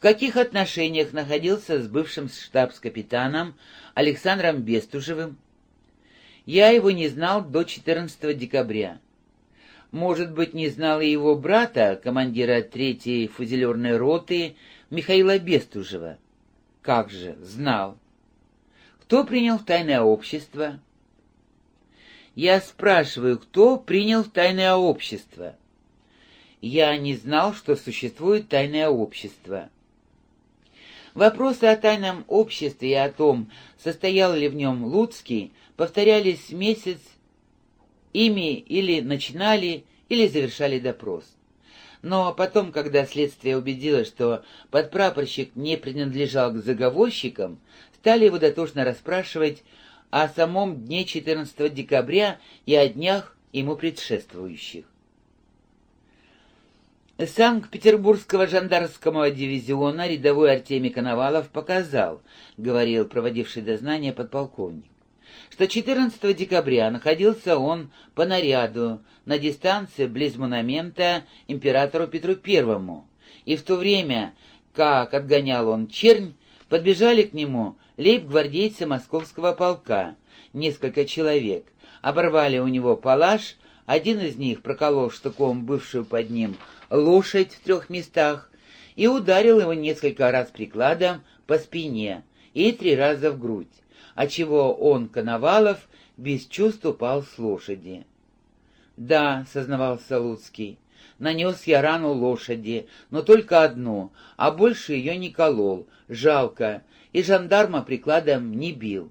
в каких отношениях находился с бывшим штабс-капитаном Александром Бестужевым? Я его не знал до 14 декабря. Может быть, не знал и его брата, командира третьей фузелерной роты Михаила Бестужева. Как же, знал. Кто принял тайное общество? Я спрашиваю, кто принял тайное общество? Я не знал, что существует тайное общество. Вопросы о тайном обществе и о том, состоял ли в нем Луцкий, повторялись месяц, ими или начинали, или завершали допрос. Но потом, когда следствие убедилось, что подпрапорщик не принадлежал к заговорщикам, стали его дотошно расспрашивать о самом дне 14 декабря и о днях ему предшествующих. Санкт-Петербургского жандармского дивизиона рядовой Артемий Коновалов показал, говорил проводивший дознание подполковник, что 14 декабря находился он по наряду на дистанции близ монумента императору Петру Первому, и в то время, как отгонял он чернь, подбежали к нему лейб-гвардейцы московского полка, несколько человек, оборвали у него палаш, один из них проколол штыком бывшую под ним лошадь в трех местах и ударил его несколько раз прикладом по спине и три раза в грудь, отчего он, Коновалов, без чувств упал с лошади. «Да», — сознавался Луцкий, — «нанес я рану лошади, но только одну, а больше ее не колол, жалко, и жандарма прикладом не бил».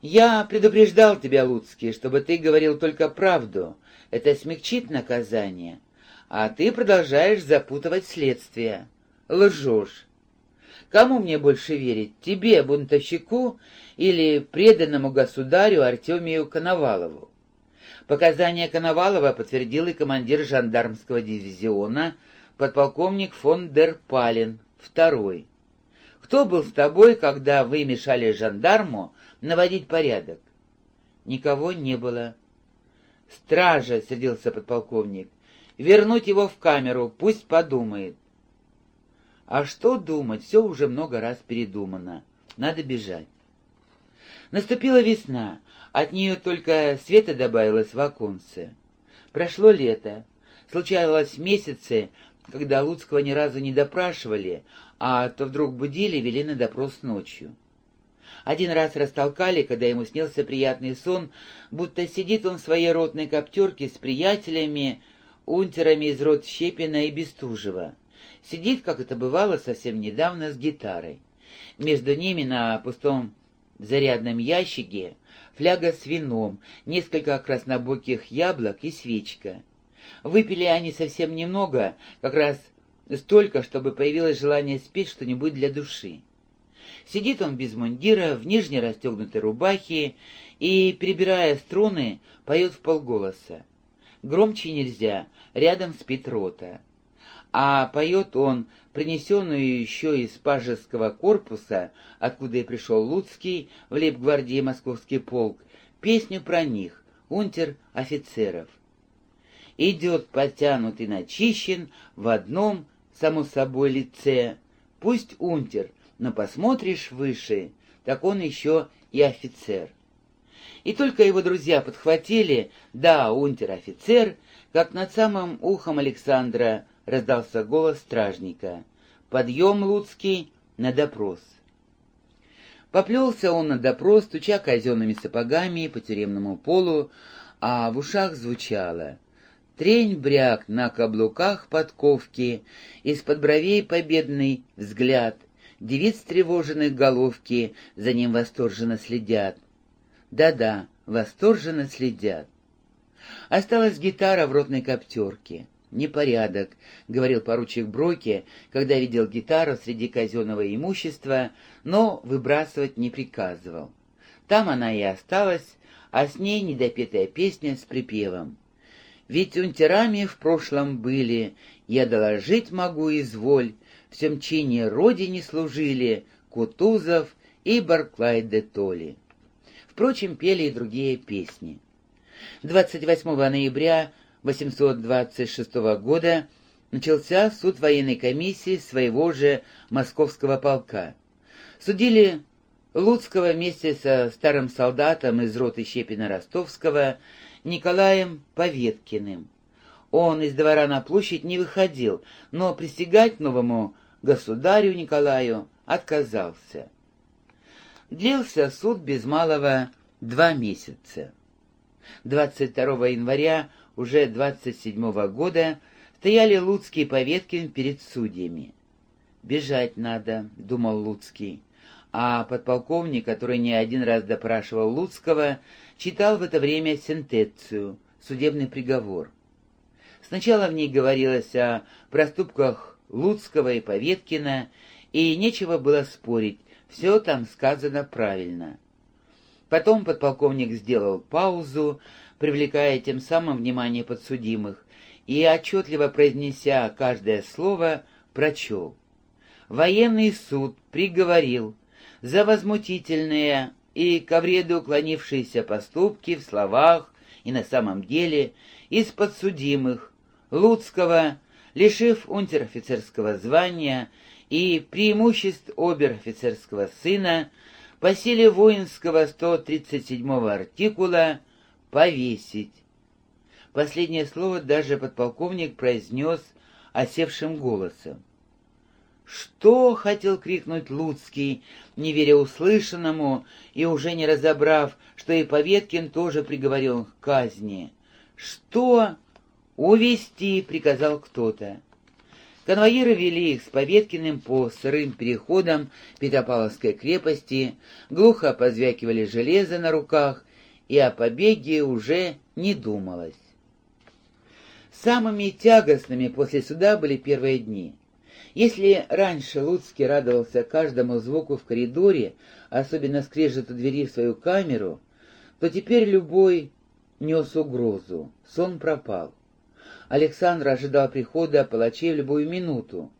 «Я предупреждал тебя, Луцкий, чтобы ты говорил только правду. Это смягчит наказание а ты продолжаешь запутывать следствие. Лжешь. Кому мне больше верить, тебе, бунтовщику, или преданному государю Артемию Коновалову? Показания Коновалова подтвердил и командир жандармского дивизиона, подполковник фон дер Пален, второй. Кто был с тобой, когда вы мешали жандарму наводить порядок? Никого не было. Стража, сердился подполковник, вернуть его в камеру, пусть подумает. А что думать, все уже много раз передумано. Надо бежать. Наступила весна, от нее только света добавилось в оконце. Прошло лето. Случалось месяцы, когда Луцкого ни разу не допрашивали, а то вдруг будили, вели на допрос ночью. Один раз растолкали, когда ему снился приятный сон, будто сидит он в своей ротной коптерке с приятелями, унтерами из рот Щепина и Бестужева. Сидит, как это бывало совсем недавно, с гитарой. Между ними на пустом зарядном ящике фляга с вином, несколько краснобоких яблок и свечка. Выпили они совсем немного, как раз столько, чтобы появилось желание спеть что-нибудь для души. Сидит он без мундира, в нижней расстегнутой рубахе и, перебирая струны, поет в полголоса. Громче нельзя, рядом спит рота. А поет он принесенную еще из пажеского корпуса, откуда и пришел Луцкий в лейб-гвардии Московский полк, песню про них, унтер-офицеров. Идет потянут и начищен в одном, само собой, лице. Пусть унтер, но посмотришь выше, так он еще и офицер. И только его друзья подхватили «Да, унтер-офицер», как над самым ухом Александра раздался голос стражника. «Подъем, Луцкий, на допрос». Поплелся он на допрос, стуча казенными сапогами по тюремному полу, а в ушах звучало Трень-бряк на каблуках подковки, из-под бровей победный взгляд, девиц тревоженных головки за ним восторженно следят. Да-да, восторженно следят. Осталась гитара в ротной коптерке. «Непорядок», — говорил поручик Броке, когда видел гитару среди казенного имущества, но выбрасывать не приказывал. Там она и осталась, а с ней недопетая песня с припевом. «Ведь унтерами в прошлом были, я доложить могу изволь, в всем чине родине служили Кутузов и Барклай де Толли». Впрочем, пели и другие песни. 28 ноября 826 года начался суд военной комиссии своего же московского полка. Судили Луцкого вместе со старым солдатом из роты Щепина-Ростовского Николаем Поветкиным. Он из двора на площадь не выходил, но присягать новому государю Николаю отказался. Длился суд без малого два месяца. 22 января уже 27 года стояли Луцкий и Поветкин перед судьями. «Бежать надо», — думал Луцкий. А подполковник, который не один раз допрашивал Луцкого, читал в это время сентенцию, судебный приговор. Сначала в ней говорилось о проступках Луцкого и Поветкина, и нечего было спорить, все там сказано правильно. Потом подполковник сделал паузу, привлекая тем самым внимание подсудимых, и, отчетливо произнеся каждое слово, прочел. Военный суд приговорил за возмутительные и ко вреду уклонившиеся поступки в словах и на самом деле из подсудимых Луцкого, лишив унтер-офицерского звания и преимуществ обер-офицерского сына, по силе воинского 137-го артикула «повесить». Последнее слово даже подполковник произнес осевшим голосом. «Что?» — хотел крикнуть Луцкий, не веря услышанному и уже не разобрав, что и Поветкин тоже приговорен к казни. «Что?» «Увести!» — приказал кто-то. Конвоиры вели их с Поветкиным по сырым переходам Петропавловской крепости, глухо позвякивали железо на руках, и о побеге уже не думалось. Самыми тягостными после суда были первые дни. Если раньше Луцкий радовался каждому звуку в коридоре, особенно скрежету двери в свою камеру, то теперь любой нес угрозу, сон пропал. Александр ожидал прихода палачей в любую минуту.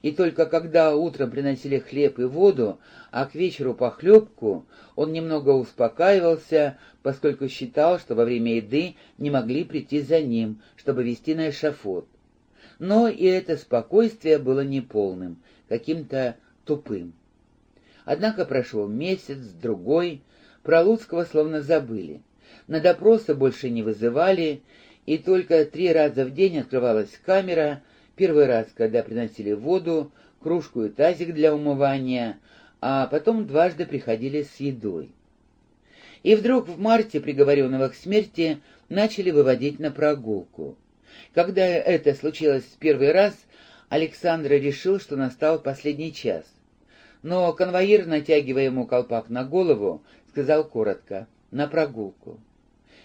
И только когда утром приносили хлеб и воду, а к вечеру похлебку, он немного успокаивался, поскольку считал, что во время еды не могли прийти за ним, чтобы вести на эшафот. Но и это спокойствие было неполным, каким-то тупым. Однако прошел месяц, другой, про Луцкого словно забыли. На допросы больше не вызывали, и только три раза в день открывалась камера, первый раз, когда приносили воду, кружку и тазик для умывания, а потом дважды приходили с едой. И вдруг в марте приговоренного к смерти начали выводить на прогулку. Когда это случилось в первый раз, Александр решил, что настал последний час. Но конвоир, натягивая ему колпак на голову, сказал коротко «на прогулку».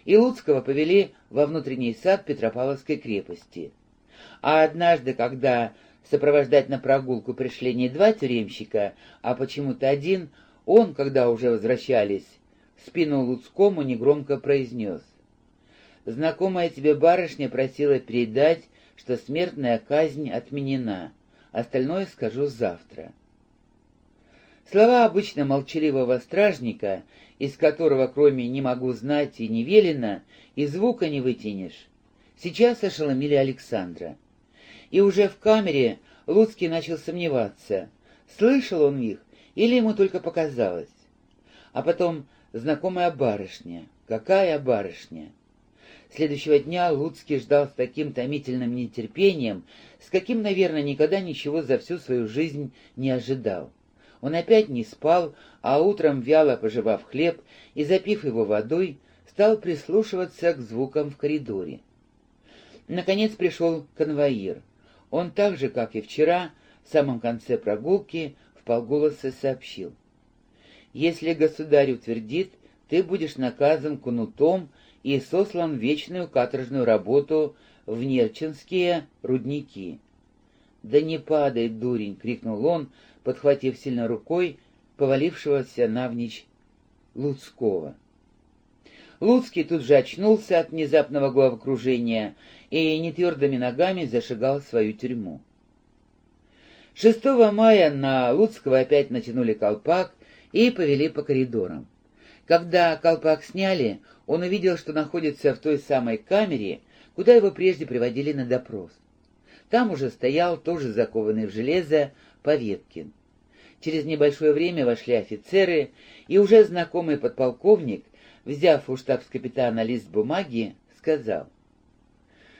И Луцкого повели во внутренний сад Петропавловской крепости. А однажды, когда сопровождать на прогулку пришли не два тюремщика, а почему-то один, он, когда уже возвращались, спину Луцкому негромко произнес. Знакомая тебе барышня просила передать, что смертная казнь отменена. Остальное скажу завтра. Слова обычно молчаливого стражника, из которого кроме «не могу знать» и «не велено» и звука не вытянешь, сейчас ошеломили Александра. И уже в камере Луцкий начал сомневаться, слышал он их или ему только показалось. А потом знакомая барышня. Какая барышня? Следующего дня Луцкий ждал с таким томительным нетерпением, с каким, наверное, никогда ничего за всю свою жизнь не ожидал. Он опять не спал, а утром, вяло пожевав хлеб и запив его водой, стал прислушиваться к звукам в коридоре. Наконец пришел конвоир. Он так же, как и вчера, в самом конце прогулки, в полголоса сообщил. «Если государь утвердит, ты будешь наказан кнутом и сослан в вечную каторжную работу в Нерчинские рудники. «Да не падай, дурень!» — крикнул он, подхватив сильно рукой повалившегося навничь Луцкого. Луцкий тут же очнулся от внезапного головокружения и нетвердыми ногами зашагал в свою тюрьму. 6 мая на Луцкого опять натянули колпак и повели по коридорам. Когда колпак сняли, он увидел, что находится в той самой камере, куда его прежде приводили на допрос. Там уже стоял, тоже закованный в железо, Поветкин. Через небольшое время вошли офицеры, и уже знакомый подполковник, взяв у штабс-капитана лист бумаги, сказал,